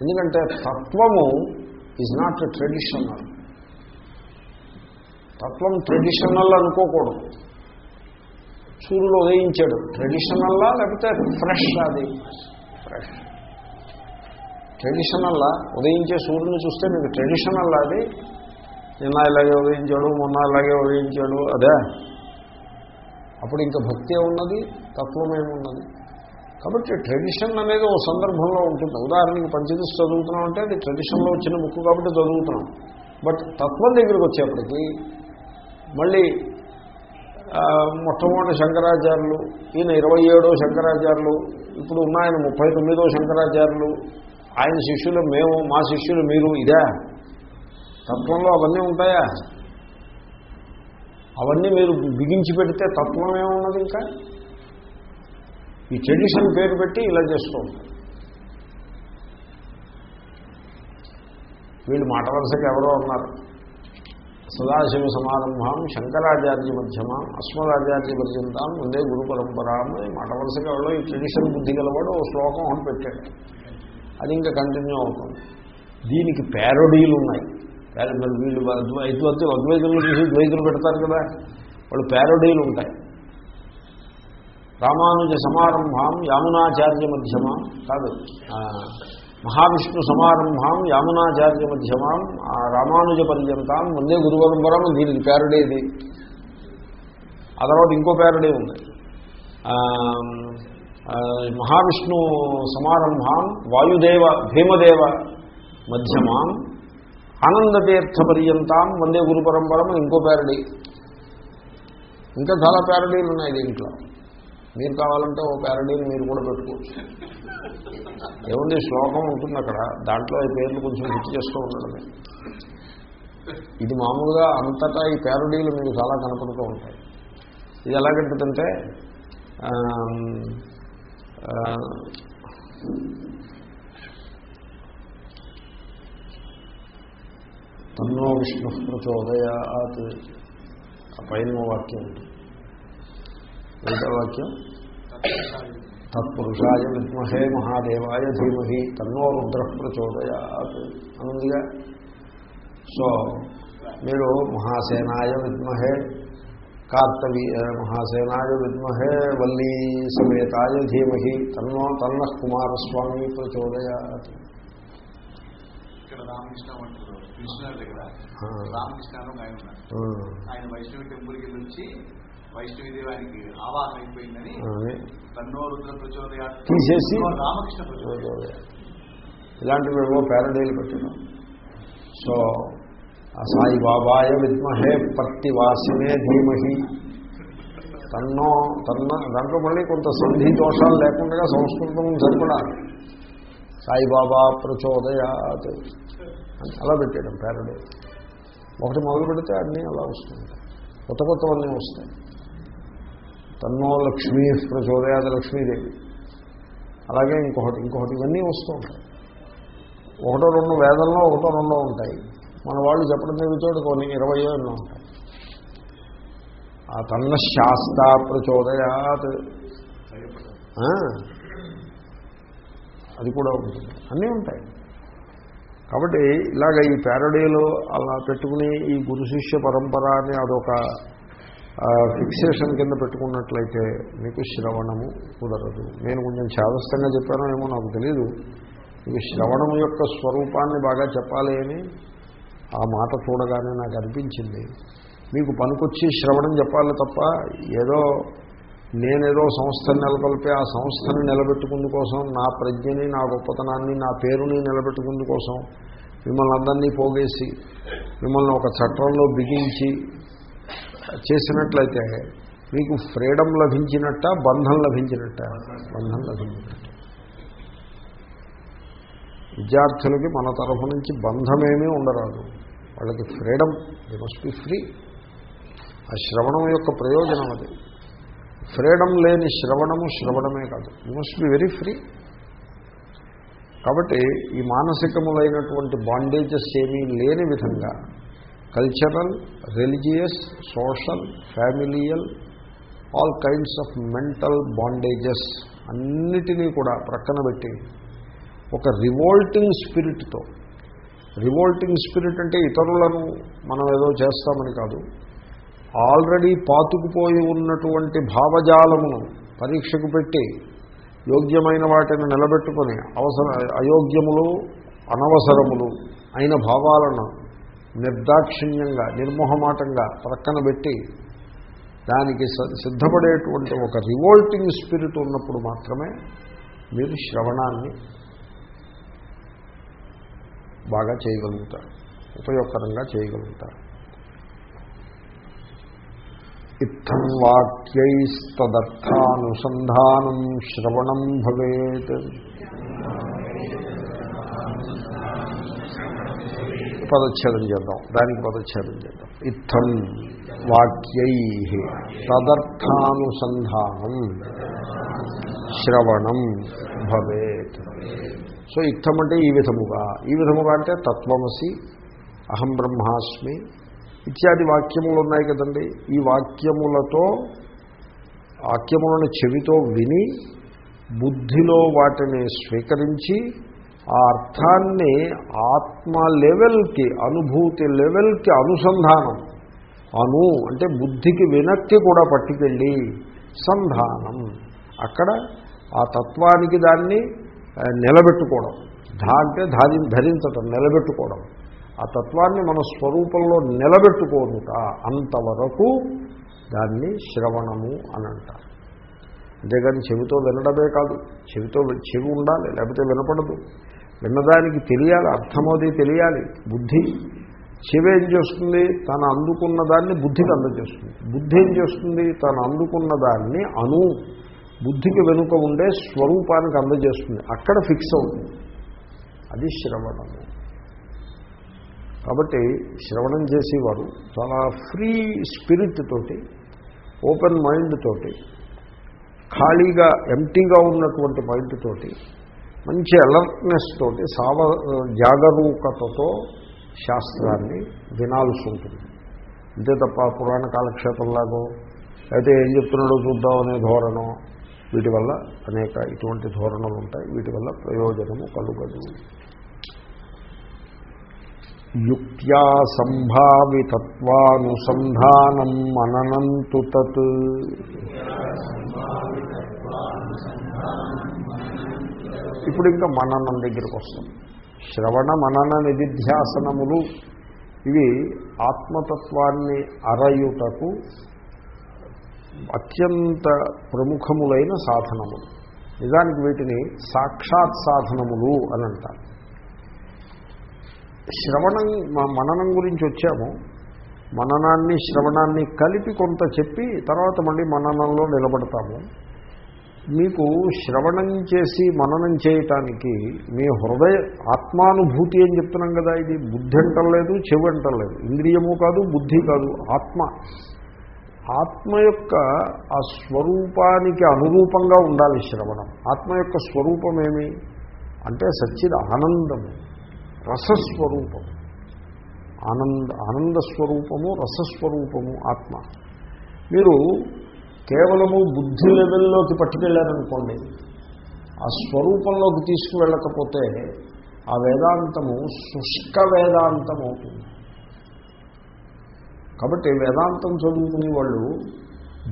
ఎందుకంటే తత్వము is not traditional తత్వం ట్రెడిషనల్ అనుకోకూడదు. సూర్యుడు ఉదయించాడు. ట్రెడిషనల్లా లేకపోతే ఫ్రెష్ అది? ఫ్రెష్ ట్రెడిషనల్లా ఉదయించే సూర్యుని చూస్తే మీకు ట్రెడిషనల్ అది? నిన్న ఇలాగే ఉదయించాడు మొన్న ఇలాగే ఉదయించాడు అదే. అప్పుడు ఇంకా భక్తి ఉన్నది తత్వమేమున్నది కాబట్టి ట్రెడిషన్ అనేది ఒక సందర్భంలో ఉంటుంది. ఉదాహరణకి పంచదశ చదువుతున్నాం అంటే అది ట్రెడిషన్లో వచ్చిన బుక్ కాబట్టి చదువుతున్నాం. బట్ తత్వం దగ్గరికి వచ్చేప్పటికీ మళ్ళీ మొట్టమొదటి శంకరాచార్యులు ఈయన ఇరవై ఏడో శంకరాచార్యులు ఇప్పుడు ఉన్న ఆయన ముప్పై తొమ్మిదో శంకరాచార్యులు ఆయన శిష్యులు మేము మా శిష్యులు మీరు ఇదే? తత్వంలో అవన్నీ ఉంటాయా? అవన్నీ మీరు బిగించి పెడితే తత్వం ఏమున్నది ఇంకా? ఈ ట్రెడిషన్ పేరు పెట్టి ఇలా చేస్తూ ఉంటారు. వీళ్ళు మాట వరుసకి ఎవరో ఉన్నారు. సదాశివ సమారంభం శంకరాచార్య మధ్యమం అస్మదాచార్య పర్యంతం ఉందే గురు పరంపరాం అని మాట వలసకి ఎవరో ఈ ట్రెడిషన్ బుద్ధి గలవాడు ఓ శ్లోకం అని పెట్టాడు. అది ఇంకా కంటిన్యూ అవుతుంది. దీనికి ప్యారడీలు ఉన్నాయి. వీళ్ళు అద్వైతులు అద్వైతులు చూసి ద్వైతులు పెడతారు కదా. వాళ్ళు ప్యారడీలు ఉంటాయి. రామానుజ సమారంభం యామునాచార్య మధ్యమం? కాదు. మహావిష్ణు సమారంభం యామునాచార్య మధ్యమాం ఆ రామానుజ పర్యంతం ముందే గురు పరంపరం దీనికి ప్యారడీ ఆ తర్వాత ఇంకో ప్యారడీ ఉంది. మహావిష్ణు సమారంభం వాయుదేవ భీమదేవ మధ్యమాం ఆనందతీర్థ పర్యంతం వందే గురు పరంపరం ఇంకో పేరడీ ఇంకా చాలా పేరడీలు ఉన్నాయి దీంట్లో. మీరు కావాలంటే ఓ ప్యారడీని మీరు కూడా పెట్టుకోవచ్చు. ఏముంది శ్లోకం ఉంటుంది అక్కడ. దాంట్లో ఈ పేర్లు కొంచెం గుర్తు చేస్తూ ఉండడమే. ఇది మామూలుగా అంతటా ఈ ప్యారడీలు మీకు చాలా కనపడుతూ ఉంటాయి. ఇది ఎలాగంటుందంటే తన్నో విష్ణు ప్రచోదయాత్. పైన వాక్యం ఉంటుంది. ఏమిటా వాక్యం తత్పురుషాయ విద్మహే మహాదేవాయ ధీమహి తన్నో రుద్ర ప్రచోదయాత్ అనుందిగా సో మీరు మహాసేనాయ విద్మహే కార్తవీ మహాసేనాయ విద్మహే వల్లీ సమేతాయ ధీమహి తన్నో తన్న కుమారస్వామి ప్రచోదయాత్ ఇక్కడ రామకృష్ణ అంటారు కృష్ణ దగ్గర. ఆ. రామకృష్ణ అని ఒక ఆయన ఉన్నారు ఆ, ఆయన వైష్ణవి టెంపుల్కి వెళ్ళి ఆవాహన అయిపోయిందని ప్రచోదయ తీసేసి రామకృష్ణ ప్రచోదయ. ఇలాంటివి ఏవో ప్యారడీలు పెట్టడం సో ఆ సాయి బాబాయ విద్మహే పర్తివాసినే ధీమహి. తన్నో తన్న దాంట్లో మళ్ళీ కొంత సంధి దోషాలు లేకుండా సంస్కృతం సరిపడాలి సాయిబాబా ప్రచోదయాత్ అలా పెట్టాడు ప్యారడీ ఒకటి మొదలు పెడితే అన్నీ అలా వస్తుంటాయి కొత్త కొత్తవన్నీ వస్తాయి. తన్నో లక్ష్మీ ప్రచోదయాత లక్ష్మీదేవి అలాగే ఇంకొకటి ఇంకొకటి ఇవన్నీ వస్తూ ఉంటాయి. ఒకటో రెండు వేదంలో ఒకటో రెండో ఉంటాయి. మన వాళ్ళు చెప్పడం జరుగుతాడు కొన్ని ఇరవై ఎన్నో ఉంటాయి. ఆ తన్న శాస్త ప్రచోదయాత్. అది కూడా ఉంటుంది. అన్నీ ఉంటాయి. కాబట్టి ఇలాగ ఈ ప్యారడీలు అలా పెట్టుకుని ఈ గురు శిష్య పరంపర అని అదొక ఫిక్సేషన్ కింద పెట్టుకున్నట్లయితే మీకు శ్రవణము కుదరదు. నేను కొంచెం చాదస్తంగా చెప్పానో ఏమో నాకు తెలియదు మీకు శ్రవణము యొక్క స్వరూపాన్ని బాగా చెప్పాలి అని ఆ మాట చూడగానే నాకు అనిపించింది. మీకు పనికొచ్చి శ్రవణం చెప్పాలి తప్ప ఏదో నేనేదో సంస్థను నెలకొల్పి ఆ సంస్థను నిలబెట్టుకుందు కోసం నా ప్రజ్ఞని నా గొప్పతనాన్ని నా పేరుని నిలబెట్టుకుందు కోసం మిమ్మల్ని అందరినీ పోగేసి మిమ్మల్ని ఒక చట్టంలో బిగించి చేసినట్లయితే మీకు ఫ్రీడమ్ లభించినట్ట బంధం లభించినట్ట? బంధం లభించినట్ట. విద్యార్థులకి మన తరఫు నుంచి బంధమేమీ ఉండరాదు. వాళ్ళకి freedom they must be free ఆ శ్రవణం యొక్క ప్రయోజనం అది. ఫ్రీడమ్ లేని శ్రవణము శ్రవణమే కాదు. You must be very free కాబట్టి ఈ మానసికములైనటువంటి బాండేజెస్ ఏమీ లేని విధంగా cultural religious social familial all kinds of mental bondages అన్నిటినీ కూడా ప్రక్కన పెట్టి ఒక రివోల్టింగ్ స్పిరిట్తో రివోల్టింగ్ స్పిరిట్ అంటే ఇతరులను మనం ఏదో చేస్తామని కాదు ఆల్రెడీ పాతుకుపోయి ఉన్నటువంటి భావజాలమును పరీక్షకు పెట్టి యోగ్యమైన వాటిని నిలబెట్టుకొని అవసర అయోగ్యములు అనవసరములు అయిన భావాలను నిర్దాక్షిణ్యంగా నిర్మోహమాటంగా ప్రక్కన పెట్టి దానికి సిద్ధపడేటువంటి ఒక రివోల్టింగ్ స్పిరిట్ ఉన్నప్పుడు మాత్రమే మీరు శ్రవణాన్ని బాగా చేయగలుగుతారు ఉపయోగకరంగా చేయగలుగుతారు. ఇత్థం వాక్యైస్తదర్థానుసంధానం శ్రవణం భవేత్. పదచ్ఛేదం చేద్దాం. దానికి పదచ్ఛేదం చేద్దాం. ఇత్థం వాక్యై తదర్థానుసంధానం శ్రవణం భవేత్. సో ఇత్థం అంటే ఈ విధముగా. ఈ విధముగా అంటే తత్వమసి అహం బ్రహ్మాస్మి ఇత్యాది వాక్యములు ఉన్నాయి కదండి. ఈ వాక్యములతో వాక్యములను చెవితో విని బుద్ధిలో వాటిని స్వీకరించి ఆ అర్థాన్ని ఆత్మ లెవెల్కి అనుభూతి లెవెల్కి అనుసంధానం. అను అంటే బుద్ధికి వెనక్కి కూడా పట్టుకెళ్ళి సంధానం. అక్కడ ఆ తత్వానికి దాన్ని నిలబెట్టుకోవడం. ధా అంటే ధారి ధరించటం నిలబెట్టుకోవడం. ఆ తత్వాన్ని మన స్వరూపంలో నిలబెట్టుకోనుట అంతవరకు దాన్ని శ్రవణము అని అంటారు. అంతేగాని చెవితో వినడమే కాదు. చెవితో చెవి ఉండాలి లేకపోతే వినపడదు. విన్నదానికి తెలియాలి అర్థమోది తెలియాలి. బుద్ధి శివ ఏం చేస్తుంది? తను అందుకున్న దాన్ని బుద్ధికి అందజేస్తుంది. బుద్ధి ఏం చేస్తుంది? తను అందుకున్న దాన్ని అను బుద్ధికి వెనుక ఉండే స్వరూపానికి అందజేస్తుంది. అక్కడ ఫిక్స్ అవుతుంది. అది శ్రవణము. కాబట్టి శ్రవణం చేసేవారు చాలా ఫ్రీ స్పిరిట్ తోటి ఓపెన్ మైండ్ తోటి ఖాళీగా ఎంటీగా ఉన్నటువంటి మైండ్ తోటి మంచి అలర్ట్నెస్ తోటి సావ జాగరూకతతో శాస్త్రాన్ని వినాల్సి ఉంటుంది. అంతే తప్ప పురాణ కాలక్షేపంలాగో అయితే ఏం చెప్తున్నాడో చూద్దాం అనే ధోరణం వీటి వల్ల అనేక ఇటువంటి ధోరణులు ఉంటాయి. వీటి వల్ల ప్రయోజనము కలుగదు. యుక్త్యా సంభావితత్వానుసంధానం మననంతు తత్. ఇప్పుడు ఇంకా మననం దగ్గరికి వస్తాం శ్రవణ మనన నిధిధ్యాసనములు ఇవి ఆత్మతత్వాన్ని అరయుటకు అత్యంత ప్రముఖములైన సాధనములు. నిజానికి వీటిని సాక్షాత్ సాధనములు అని అంటారు. శ్రవణం మ- మననం గురించి వచ్చాము. మననాన్ని శ్రవణాన్ని కలిపి కొంత చెప్పి తర్వాత మళ్ళీ మననంలో నిలబడతాము. మీకు శ్రవణం చేసి మననం చేయటానికి మీ హృదయ ఆత్మానుభూతి అని చెప్తున్నాం కదా ఇది. బుద్ధి అంటలేదు చెవి అంటలేదు ఇంద్రియము కాదు బుద్ధి కాదు ఆత్మ. ఆత్మ యొక్క ఆ స్వరూపానికి అనురూపంగా ఉండాలి శ్రవణం. ఆత్మ యొక్క స్వరూపం ఏమి? అంటే సచ్చిద్ ఆనందము రసస్వరూపము. ఆనంద ఆనంద స్వరూపము రసస్వరూపము ఆత్మ. మీరు కేవలము బుద్ధి లెవెల్లోకి పట్టుకెళ్ళారనుకోండి ఆ స్వరూపంలోకి తీసుకువెళ్ళకపోతే ఆ వేదాంతము శుష్క వేదాంతం అవుతుంది కాబట్టి వేదాంతం చదువుకునే వాళ్ళు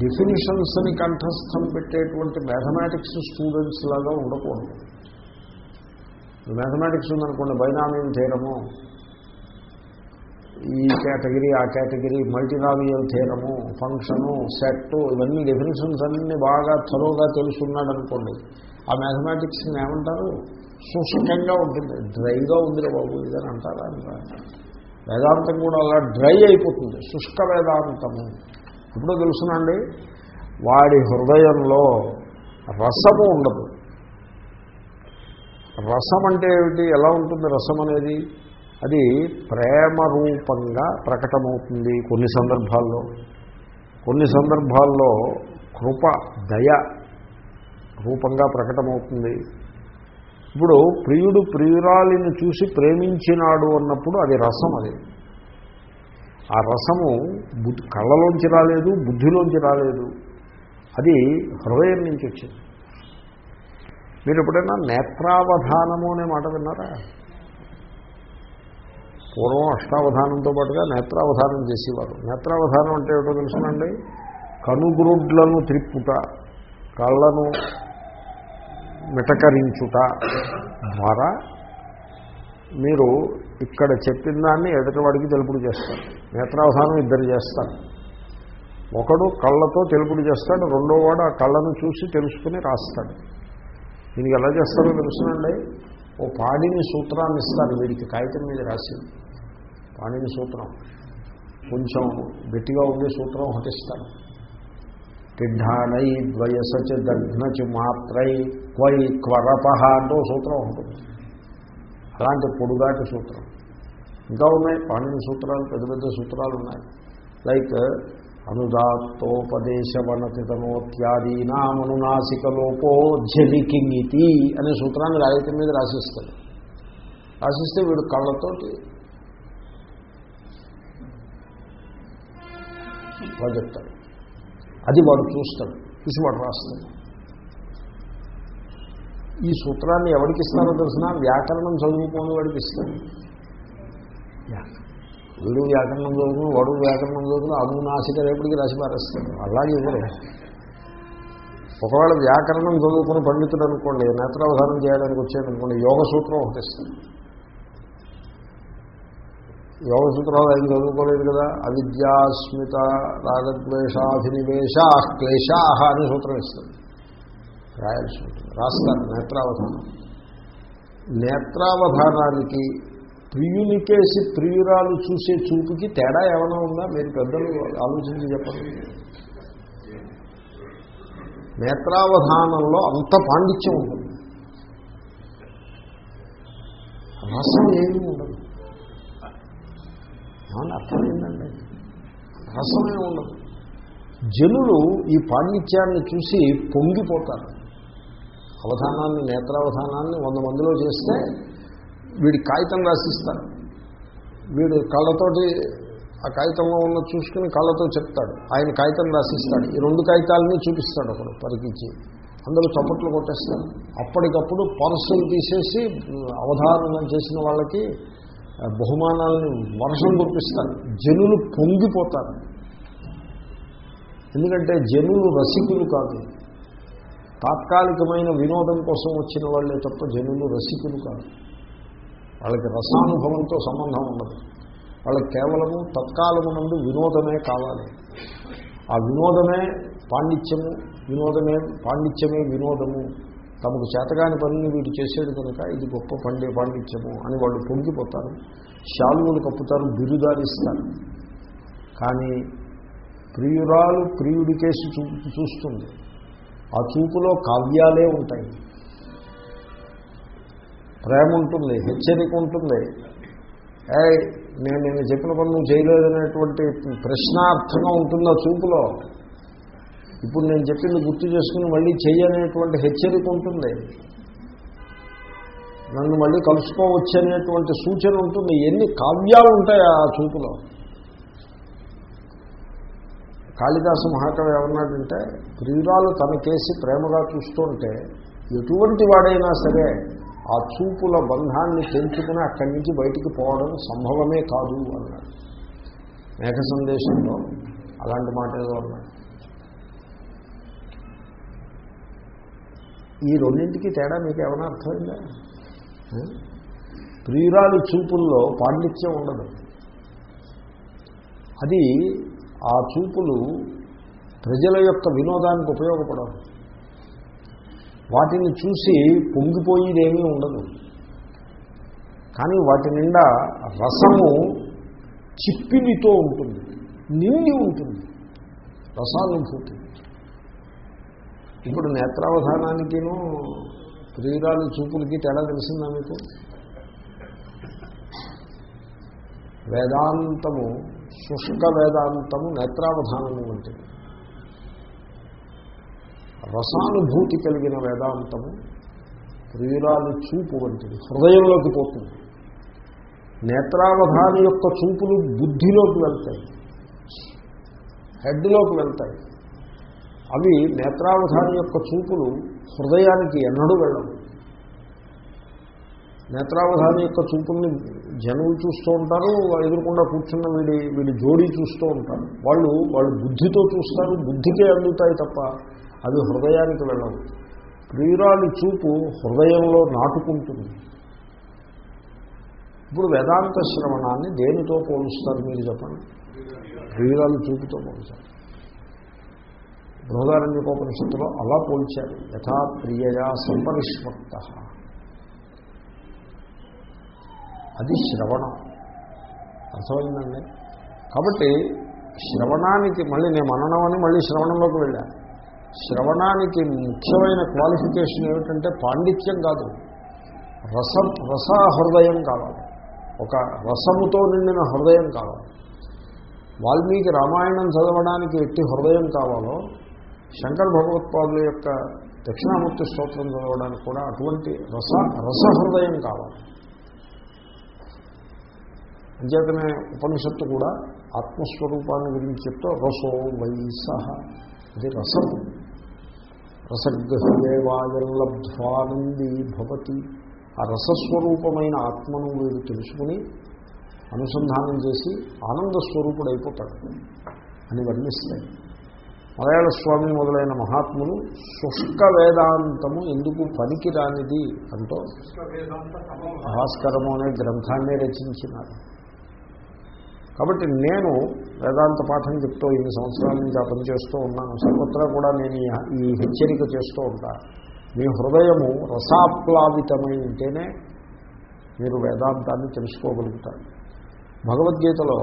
డెఫినేషన్స్ని కంఠస్థం పెట్టేటువంటి మ్యాథమెటిక్స్ స్టూడెంట్స్ లాగా ఉండకూడదు. మ్యాథమెటిక్స్ ఉందనుకోండి బైనామీ తీరము ఈ కేటగిరీ ఆ కేటగిరీ మల్టీనామియల్ థీరము ఫంక్షను సెట్ ఇవన్నీ డెఫినేషన్స్ అన్నీ బాగా త్వరగా తెలుసున్నాడు అనుకోండి ఆ మ్యాథమెటిక్స్ని ఏమంటారు? శుష్కంగా ఉంటుంది. డ్రైగా ఉంది బాబు ఇదని అంటారా? వేదాంతం కూడా అలా డ్రై అయిపోతుంది. శుష్క వేదాంతము. ఇప్పుడు తెలుసునండి వాడి హృదయంలో రసము ఉండదు. రసం అంటే ఏమిటి? ఎలా ఉంటుంది రసం అనేది? అది ప్రేమ రూపంగా ప్రకటమవుతుంది కొన్ని సందర్భాల్లో. కొన్ని సందర్భాల్లో కృప దయ రూపంగా ప్రకటమవుతుంది. ఇప్పుడు ప్రియుడు ప్రియురాలిని చూసి ప్రేమించినాడు అన్నప్పుడు అది రసం అది. ఆ రసము బుద్ధి కళ్ళలోంచి రాలేదు బుద్ధిలోంచి రాలేదు. అది హృదయం నుంచి వచ్చింది. మీరు ఎప్పుడైనా నేత్రావధానము అనే మాట విన్నారా? పూర్వం అష్టావధానంతో పాటుగా నేత్రావధానం చేసేవారు. నేత్రావధానం అంటే ఏమిటో తెలుసునండి? కనుగ్రుడ్లను త్రిప్పుట కళ్ళను మిటకరించుట ద్వారా మీరు ఇక్కడ చెప్పిన దాన్ని ఎదుటివాడికి తెలుపుడు చేస్తారు. నేత్రావధానం ఇద్దరు చేస్తారు. ఒకడు కళ్ళతో తెలుపుడు చేస్తాడు రెండో వాడు ఆ కళ్ళను చూసి తెలుసుకుని రాస్తాడు. దీనికి ఎలా చేస్తారో తెలుసునండి? ఓ పాడిని సూత్రాన్ని ఇస్తారు వీడికి కాగితం మీద రాసి. పాణిని సూత్రం. కొంచెం గట్టిగా ఉండే సూత్రం హటిస్తాను ఇస్తారు. టిడ్డానై ద్వయసచ దగ్నచి మాత్రై క్వై క్వరపహ అంటూ సూత్రం ఉంటుంది. అలాంటి పొడుగాటి సూత్రం. ఇంకా ఉన్నాయి పాణిని సూత్రాలు పెద్ద పెద్ద సూత్రాలు ఉన్నాయి. లైక్ అనుదాత్తోపదేశవనతితనోత్యాదీనామనునాసిక లోపోజ్జలికింగితి అనే సూత్రాన్ని రాయితీ మీద రాసిస్తాడు రాసిస్తే వీడు కళ్ళతోటి వాడు చెప్తాడు అది వాడు చూస్తాడు. చూసి వాడు రాస్తాడు. ఈ సూత్రాన్ని ఎవరికి ఇస్తారో తెలిసిన? వ్యాకరణం చదువుకోని వాడికి ఇస్తాడు. వీడు వ్యాకరణం చదువుకుని వాడు వ్యాకరణం చదువుకుని అనునాసిక రేపటికి రాసి పారేస్తాడు. అలాగే ఇవ్వరు. ఒకవేళ వ్యాకరణం చదువుకుని పండితుడు అనుకోండి నేత్రావధానం చేయడానికి వచ్చాడు అనుకోండి యోగ సూత్రం ఒకటి ఇస్తాడు. యోగ సూత్రాలు ఆయన చదువుకోలేదు కదా? అవిద్యాస్మిత రాగద్వేషాభినివేశ క్లేశా అని సూత్రం ఇస్తుంది. రాయాల్సి ఉంటుంది రాస్తారు నేత్రావధానం. నేత్రావధానానికి ప్రియునికేసి ప్రియురాలు చూసే చూపుకి తేడా ఏమైనా ఉందా? మీరు పెద్దలు ఆలోచించి చెప్పండి. నేత్రావధానంలో అంత పాండిత్యం ఉంటుంది. రసం ఏమి ఏమన్నా అర్థమైందండి? రసమే ఉండదు. జనులు ఈ పాండిత్యాన్ని చూసి పొంగిపోతారు. అవధానాన్ని నేత్రావధానాన్ని వంద మందిలో చేస్తే వీడి కాగితం రాసిస్తారు. వీడు కళ్ళతోటి ఆ కాగితంలో ఉన్న చూసుకుని కళ్ళతో చెప్తాడు. ఆయన కాగితం రాసిస్తాడు. ఈ రెండు కాగితాలని చూపిస్తాడు ఒకడు పరికించి. అందరూ చప్పట్లు కొట్టేస్తారు. అప్పటికప్పుడు పర్సులు తీసేసి అవధారణ చేసిన వాళ్ళకి బహుమానాలను వర్షం కురిపిస్తారు జనులు పొంగిపోతారు. ఎందుకంటే జనులు రసికులు కాదు. తాత్కాలికమైన వినోదం కోసం వచ్చిన వాళ్ళే తప్ప జనులు రసికులు కాదు. వాళ్ళకి రసానుభవంతో సంబంధం ఉండదు. వాళ్ళకి కేవలము తత్కాలము నుండి వినోదమే కావాలి. ఆ వినోదమే పాండిత్యము వినోదమే పాండిత్యమే వినోదము. తమకు చేతగాని పనిని వీడు చేసేది కనుక ఇది గొప్ప పండే పాండిత్యము అని వాళ్ళు పొంగిపోతారు. శాలువులు కప్పుతారు బిరుదాలిస్తారు కానీ ప్రియురాలు ప్రియుడి కేసు చూ చూస్తుంది. ఆ చూపులో కావ్యాలే ఉంటాయి. ప్రేమ ఉంటుంది హెచ్చరిక ఉంటుంది. ఏ నేను నేను చెప్పిన పని నువ్వు చేయలేదనేటువంటి ప్రశ్నార్థంగా ఉంటుంది ఆ చూపులో? ఇప్పుడు నేను చెప్పింది గుర్తు చేసుకుని మళ్ళీ చెయ్యనేటువంటి హెచ్చరిక ఉంటుంది. నన్ను మళ్ళీ కలుసుకోవచ్చు అనేటువంటి సూచన ఉంటుంది. ఎన్ని కావ్యాలు ఉంటాయి ఆ చూపులో? కాళిదాసు మహాకవి ఏమన్నాడంటే ప్రియురాలు తనకేసి ప్రేమగా చూస్తుంటే ఎటువంటి వాడైనా సరే ఆ చూపుల బంధాన్ని తెంచుకుని అక్కడి నుంచి బయటికి పోవడం సంభవమే కాదు అన్నాడు. మేఘ సందేశంలో అలాంటి మాట ఏదో అన్నాడు. ఈ రెండింటికి తేడా మీకు ఏమైనా అర్థమైందా? ప్రియురాలు చూపుల్లో పాండిత్యం ఉండదు. అది ఆ చూపులు ప్రజల యొక్క వినోదానికి ఉపయోగపడవు. వాటిని చూసి పొంగిపోయేదేమీ ఉండదు. కానీ వాటి నిండా రసము చిప్పినితో ఉంటుంది నిండి ఉంటుంది. రసానుభూతి. ఇప్పుడు నేత్రావధానానికిను ప్రియురాలు చూపులకి తేడా తెలిసిందా మీకు? వేదాంతము శుష్క వేదాంతము నేత్రావధానము వంటిది. రసానుభూతి కలిగిన వేదాంతము ప్రియురాలు చూపు వంటిది హృదయంలోకి పోతుంది. నేత్రావధాని యొక్క చూపులు బుద్ధిలోకి వెళ్తాయి హెడ్లోకి వెళ్తాయి. అవి నేత్రావధాని యొక్క చూపులు హృదయానికి ఎన్నడూ వెళ్ళవు. నేత్రావధాని యొక్క చూపుల్ని జనులు చూస్తూ ఉంటారు ఎదురుకుండా కూర్చున్న వీడి వీడి జోడీ చూస్తూ ఉంటారు. వాళ్ళు వాళ్ళు బుద్ధితో చూస్తారు బుద్ధికే అందుతాయి తప్ప అవి హృదయానికి వెళ్ళవు. ప్రియురాలి చూపు హృదయంలో నాటుకుంటుంది. ఇప్పుడు వేదాంత శ్రవణాన్ని దేనితో పోలుస్తారు మీరు చెప్పండి? ప్రియురాలు చూపుతో పోలుస్తారు. బృహదారణ్యకోపనిషత్తులో అలా పోల్చారు. యథా ప్రియయా సంపరిష్మక్త అది శ్రవణం. అర్థమైందండి? కాబట్టి శ్రవణానికి మళ్ళీ నేను మననం అని మళ్ళీ శ్రవణంలోకి వెళ్ళాను శ్రవణానికి ముఖ్యమైన క్వాలిఫికేషన్ ఏమిటంటే పాండిత్యం కాదు. రసం హృదయం కావాలి. ఒక రసముతో నిండిన హృదయం కావాలి. వాల్మీకి రామాయణం చదవడానికి ఎట్టి హృదయం కావాలో శంకర భగవత్పాదుల యొక్క దక్షిణామూర్తి స్తోత్రం చదవడానికి కూడా అటువంటి రస రసహృదయం కావాలి. అంచేతనే ఉపనిషత్తు కూడా ఆత్మస్వరూపాన్ని గురించి చెప్తూ రసో వైస అది రసం. రసగృహేవాయల్లబ్ధ్వానందీ భవతి. ఆ రసస్వరూపమైన ఆత్మను వీడు తెలుసుకుని అనుసంధానం చేసి ఆనంద స్వరూపుడైపోతాడు అని వర్ణిస్తాయి మలయాళ స్వామి మొదలైన మహాత్ములు శుష్క వేదాంతము ఎందుకు పనికిరానిది అంటూ భాస్కరము అనే గ్రంథాన్ని రచించినారు. కాబట్టి నేను వేదాంత పాఠం చెప్తూ ఇన్ని సంవత్సరాల నుంచి ఆ చేస్తూ ఉన్నాను. సర్వత్రా కూడా నేను ఈ- హెచ్చరిక చేస్తూ ఉంటాను మీ హృదయము రసాప్లావితమై ఉంటేనే మీరు వేదాంతాన్ని తెలుసుకోగలుగుతారు. భగవద్గీతలో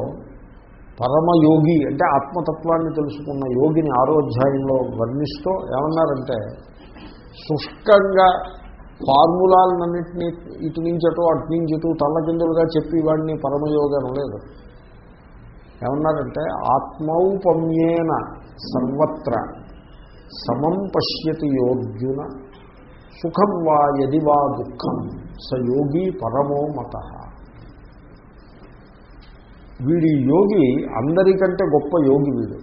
పరమయోగి అంటే ఆత్మతత్వాన్ని తెలుసుకున్న యోగిని ఆరో అధ్యాయంలో వర్ణిస్తూ ఏమన్నారంటే శుష్కంగా ఫార్ములాలన్నింటినీ ఇటు నుంచి అటు అటు నుంచి ఇటు తల్లకిందులుగా చెప్పి వాడిని పరమయోగి అనలేదు. ఏమన్నారంటే ఆత్మౌపమ్యేన సర్వత్ర సమం పశ్యతి యోగ్యున సుఖం వా యది వా దుఃఖం స యోగి పరమో మత. వీడి యోగి అందరికంటే గొప్ప యోగి వీడు.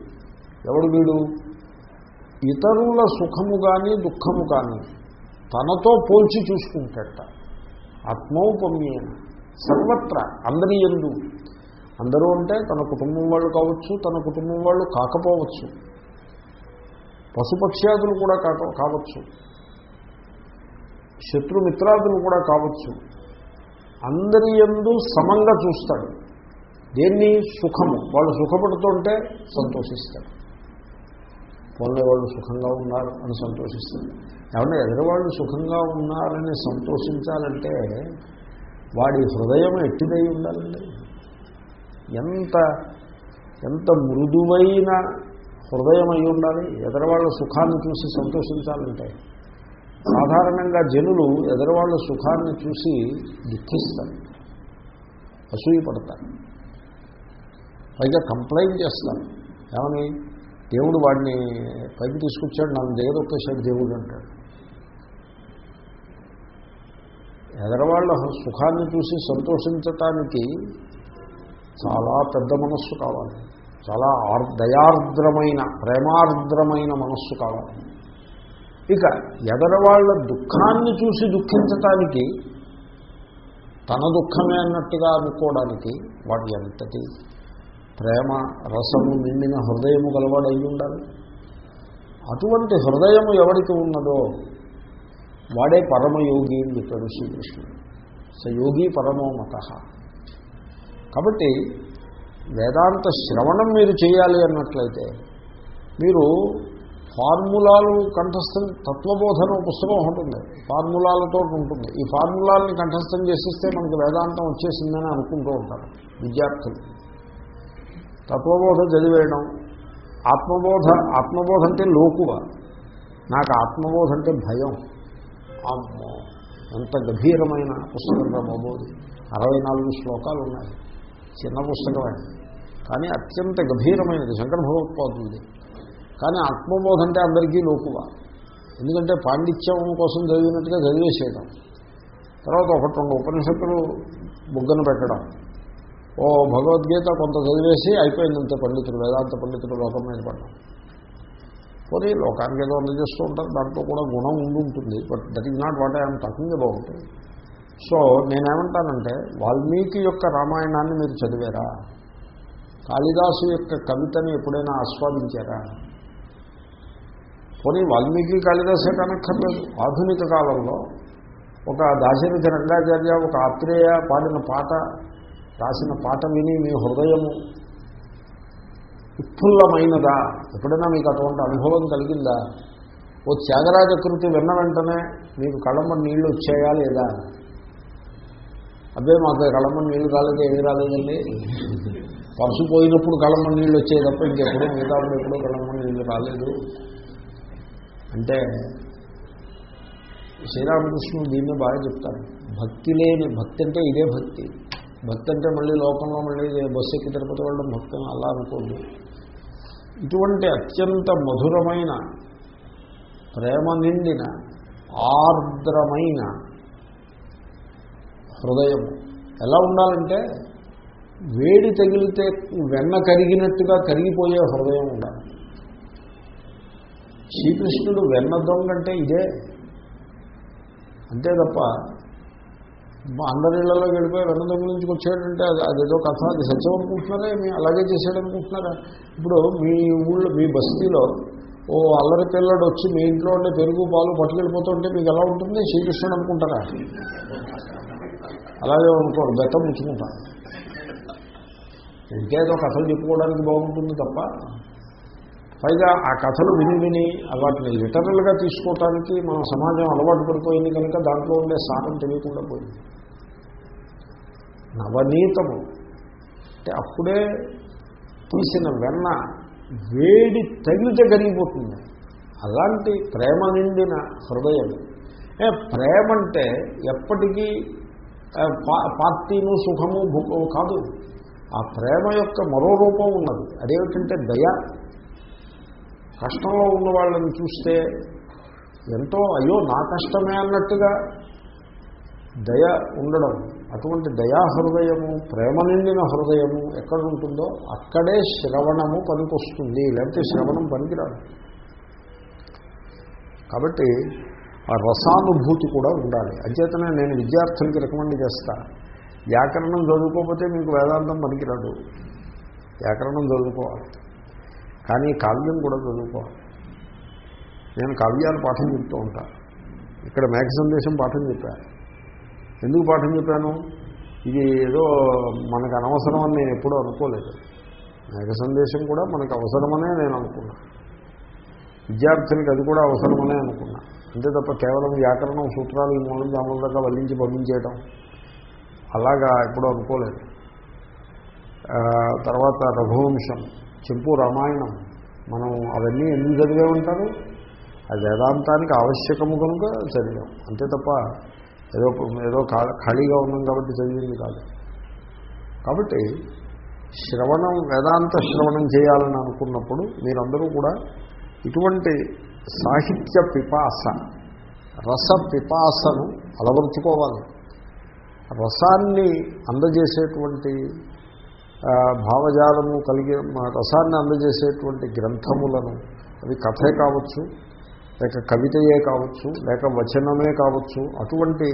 ఎవడు వీడు? ఇతరుల సుఖము కానీ దుఃఖము కానీ తనతో పోల్చి చూసుకుంటాడట ఆత్మౌపమ్యేన సర్వత్ర అందరి ఎందు అందరూ అంటే తన కుటుంబం వాళ్ళు కావచ్చు తన కుటుంబం వాళ్ళు కాకపోవచ్చు. పశుపక్ష్యాదులు కూడా కాక కావచ్చు. శత్రుమిత్రాదులు కూడా కావచ్చు. అందరి ఎందు సమంగా చూస్తాడు. దేన్ని? సుఖము. వాళ్ళు సుఖపడుతుంటే సంతోషిస్తారు. వాళ్ళ వాళ్ళు సుఖంగా ఉన్నారు అని సంతోషిస్తారు. ఏమన్నా ఎదురువాళ్ళు సుఖంగా ఉన్నారని సంతోషించాలంటే వాడి హృదయం ఎట్టిదై ఉండాలండి? ఎంత ఎంత మృదువైన హృదయం అయి ఉండాలి? ఎదరవాళ్ళ సుఖాన్ని చూసి సంతోషించాలంటే. సాధారణంగా జనులు ఎదరవాళ్ళ సుఖాన్ని చూసి దుఃఖిస్తారు. అసూయపడతారు. పైగా కంప్లైంట్ చేస్తారు ఏమని? దేవుడు వాడిని పైకి తీసుకొచ్చాడు నన్ను దిగదొక్కేశాడు దేవుడు అంటాడు. ఎదరవాళ్ళ సుఖాన్ని చూసి సంతోషించటానికి చాలా పెద్ద మనస్సు కావాలి. చాలా ఆర్ దయార్ద్రమైన ప్రేమార్ద్రమైన మనస్సు కావాలి. ఇక ఎదరవాళ్ళ దుఃఖాన్ని చూసి దుఃఖించటానికి తన దుఃఖమే అన్నట్టుగా అనుకోవడానికి వాడు ఎంతటి ప్రేమ రసము నిండిన హృదయము గలవాడు అయి ఉండాలి అటువంటి హృదయము ఎవరికి ఉన్నదో వాడే పరమయోగి అని చెప్పాడు శ్రీకృష్ణుడు. స యోగి పరమో మత. కాబట్టి వేదాంత శ్రవణం మీరు చేయాలి అన్నట్లయితే మీరు ఫార్ములాలు కంఠస్థం తత్వబోధన పుస్తకం ఉంటుంది ఫార్ములాలతో ఉంటుంది. ఈ ఫార్ములాలని కంఠస్థం చేసిస్తే మనకి వేదాంతం వచ్చేసిందని అనుకుంటూ ఉంటారు విద్యార్థులు. తత్వబోధ చదివేయడం. ఆత్మబోధ ఆత్మబోధ అంటే లోకువ. నాకు ఆత్మబోధ అంటే భయం. అమ్మో ఎంత గభీరమైన పుస్తకం రాబోదు అరవై నాలుగు శ్లోకాలు ఉన్నాయి. చిన్న పుస్తకమే. కానీ అత్యంత గభీరమైనది. శంకర భగవత్పాదుంది కానీ ఆత్మబోధ అంటే అందరికీ లోకువ. ఎందుకంటే పాండిత్యం కోసం చదివినట్టుగా చదివేసేయడం. తర్వాత ఒకటి రెండు ఉపనిషత్తులు బుగ్గన పెట్టడం. ఓ భగవద్గీత కొంత చదివేసి అయిపోయిందంత పండితుడు వేదాంత పండితుడు లోకం మీద పడ్డం. పోనీ లోకానికి ఏదో అందజేస్తూ ఉంటారు దాంట్లో కూడా గుణం ఉండి ఉంటుంది but that is not what I'm talking about. So నేనేమంటానంటే వాల్మీకి యొక్క రామాయణాన్ని మీరు చదివారా? కాళిదాసు యొక్క కవితని ఎప్పుడైనా ఆస్వాదించారా? పోనీ వాల్మీకి కాళిదాసే కనక్కర్లేదు. ఆధునిక కాలంలో ఒక దాశరథి రంగాచార్య ఒక ఆత్రేయ పాడిన పాట రాసిన పాట విని మీ హృదయము ఉత్ఫుల్లమైనదా? ఎప్పుడైనా మీకు అటువంటి అనుభవం కలిగిందా? ఓ త్యాగరాజ కృతి విన్న వెంటనే మీకు కళ్ళమ్మ నీళ్ళు వచ్చాయా లేదా? అదే మాకు కళ్ళమ్మ నీళ్ళు రాలేదు ఏమీ రాలేదండి. పరుసు పోయినప్పుడు కళ్ళమ్మ నీళ్ళు వచ్చాయి తప్ప ఇంకెప్పుడు మిగతా ఎప్పుడు కళ్ళమ్మ నీళ్ళు రాలేదు. అంటే శ్రీరామకృష్ణుడు దీన్ని బాగా చెప్తారు భక్తి లేని భక్తి అంటే ఇదే భక్తి. భక్తి అంటే మళ్ళీ లోకంలో మళ్ళీ బస్సు ఎక్కి తిరుపతి వెళ్ళడం భక్తి అలా అనుకోండి. ఇటువంటి అత్యంత మధురమైన ప్రేమ నిండిన ఆర్ద్రమైన హృదయం ఎలా ఉండాలంటే వేడి తగిలితే వెన్న కరిగినట్టుగా కరిగిపోయే హృదయం ఉండాలి. శ్రీకృష్ణుడు వెన్న దొంగ అంటే ఇదే. అంతే తప్ప అందరిళ్ళలో వెళ్ళిపోయి వెన్న నుంచి వచ్చాడంటే అది అదేదో కథ అది సత్యం అనుకుంటున్నారా మీ అలాగే చేశాడనుకుంటున్నారా ఇప్పుడు మీ ఊళ్ళో మీ బస్తీలో ఓ అల్లరి పిల్లడు వచ్చి మీ ఇంట్లో ఉండే పెరుగు పాలు పట్టుకెళ్ళిపోతుంటే మీకు ఎలా ఉంటుంది? శ్రీకృష్ణుడు అనుకుంటారా? అలాగే అనుకోరు బెత్తం ముచ్చుకుంటారు ఇంకేదో కథలు చెప్పుకోవడానికి బాగుంటుంది తప్ప? పైగా ఆ కథలు విని విని వాటిని లిటరల్గా తీసుకోవటానికి మన సమాజం అలవాటు పడిపోయింది కనుక దాంట్లో ఉండే సారం తెలియకుండా పోయింది. నవనీతము. అంటే అప్పుడే తీసిన వెన్న వేడి తగిలితే కరిగిపోతుంది అలాంటి ప్రేమ నిండిన హృదయం. ఏ ప్రేమ అంటే ఎప్పటికీ పార్టీను సుఖము భూకము కాదు. ఆ ప్రేమ యొక్క మరో రూపం ఉన్నది. అదేమిటంటే దయ. కష్టంలో ఉన్న వాళ్ళని చూస్తే ఎంతో అయ్యో నా కష్టమే అన్నట్టుగా దయ ఉండడం అటువంటి దయా హృదయము ప్రేమ నిండిన హృదయము ఎక్కడ ఉంటుందో అక్కడే శ్రవణము పనికొస్తుంది లేకపోతే శ్రవణం పనికిరాదు. కాబట్టి ఆ రసానుభూతి కూడా ఉండాలి. అంచేతనే నేను విద్యార్థులకి రికమెండ్ చేస్తా వ్యాకరణం చదువుకోకపోతే మీకు వేదాంతం పనికిరాదు. వ్యాకరణం చదువుకోవాలి. కానీ కావ్యం కూడా చదువుకోవాలి. నేను కావ్యాలు పాఠం చెప్తూ ఉంటాను ఇక్కడ మేఘ సందేశం పాఠం చెప్పాను. ఎందుకు పాఠం చెప్పాను? ఇది ఏదో మనకు అనవసరం అని నేను ఎప్పుడూ అనుకోలేదు. మేఘ సందేశం కూడా మనకు అవసరమనే నేను అనుకున్నా. విద్యార్థులకి అది కూడా అవసరమనే అనుకున్నా. అంతే తప్ప కేవలం వ్యాకరణం సూత్రాలు ఈ మూలం దాముల దాకా వల్లించి పంపించేయటం అలాగా ఎప్పుడూ అనుకోలేదు. తర్వాత రఘువంశం. చెంపు రామాయణం. మనం అవన్నీ ఎందుకు చదివే ఉంటారు? ఆ వేదాంతానికి ఆవశ్యకము కనుక చదివాం. అంతే తప్ప ఏదో ఏదో ఖాళీగా ఉన్నాం కాబట్టి చదివింది కాదు. కాబట్టి శ్రవణం వేదాంత శ్రవణం చేయాలని అనుకున్నప్పుడు మీరందరూ కూడా ఇటువంటి సాహిత్య పిపాస రస పిపాసను అలవరుచుకోవాలి. రసాన్ని అందజేసేటువంటి భావజాలము కలిగి రసాన్ని అందజేసేటువంటి గ్రంథములను అవి కథే కావచ్చు లేక కవితయే కావచ్చు లేక వచనమే కావచ్చు అటువంటి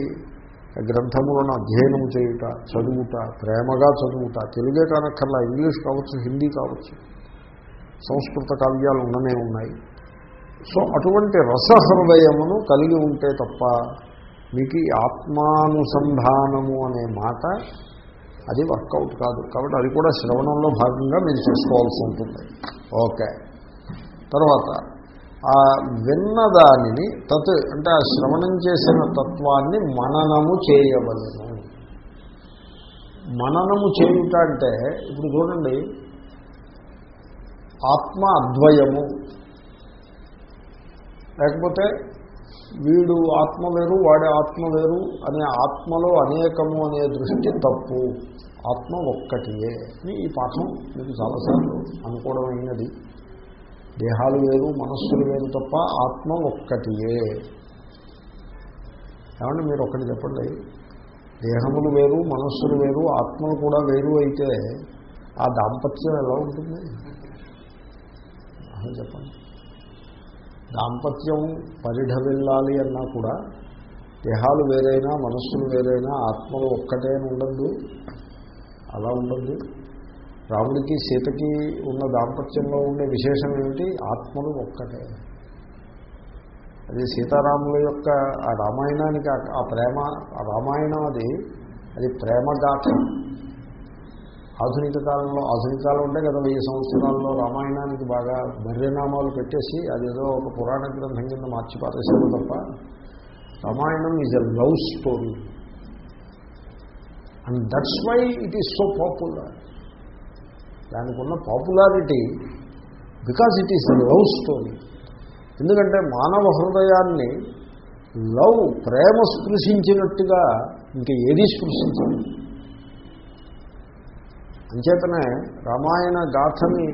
గ్రంథములను అధ్యయనం చేయుట చదువుట ప్రేమగా చదువుట తెలుగే కానక్కర్లా ఇంగ్లీష్ కావచ్చు హిందీ కావచ్చు సంస్కృత కావ్యాలు ఉండనే ఉన్నాయి. సో అటువంటి రసహృదయమును కలిగి ఉంటే తప్ప మీకు ఆత్మానుసంధానము అనే మాట అది వర్కౌట్ కాదు. కాబట్టి అది కూడా శ్రవణంలో భాగంగా మీరు చేసుకోవాల్సి ఉంటుంది. ఓకే. తర్వాత ఆ విన్నదానిని తత్ అంటే ఆ శ్రవణం చేసిన తత్వాన్ని మననము చేయవలను. మననము చేయుట అంటే ఇప్పుడు చూడండి ఆత్మ అద్వయము. లేకపోతే వీడు ఆత్మ వేరు వాడి ఆత్మ వేరు అనే ఆత్మలో అనేకము అనే దృష్టి తప్పు. ఆత్మ ఒక్కటియే. అని ఈ పాఠం మీకు చాలాసార్లు అనుకోవడమైనది దేహాలు వేరు మనస్సులు వేరు తప్ప ఆత్మ ఒక్కటియే. ఏమంటే మీరు ఒక్కటి చెప్పండి. దేహములు వేరు మనస్సులు వేరు ఆత్మలు కూడా వేరు అయితే ఆ దాంపత్యం ఎలా ఉంటుంది? చెప్పండి. దాంపత్యం పరిఢ వెళ్ళాలి అన్నా కూడా దేహాలు వేరైనా మనస్సులు వేరైనా ఆత్మలు ఒక్కటే ఉండద్దు. అలా ఉండద్దు. రాముడికి సీతకి ఉన్న దాంపత్యంలో ఉండే విశేషం ఏమిటి? ఆత్మలు ఒక్కటే. అది సీతారాముల యొక్క ఆ రామాయణానికి ఆ- ఆ ప్రేమ ఆ రామాయణం అది అది ప్రేమగాథ. ఆధునిక కాలంలో ఆధునిక కాలం ఉంటే కదా వెయ్యి సంవత్సరాల్లో రామాయణానికి బాగా బర్రెనామాలు పెట్టేసి అదేదో ఒక పురాణ గ్రంథం కింద మార్చి పారేసారు తప్ప Ramayanam is a love story and that's why it is so popular దానికి ఉన్న popularity because it is love story ఎందుకంటే మానవ హృదయాన్ని లవ్ ప్రేమ స్పృశించినట్టుగా ఇంక ఏది స్పృశించదు. అంచేతనే రామాయణ గాథని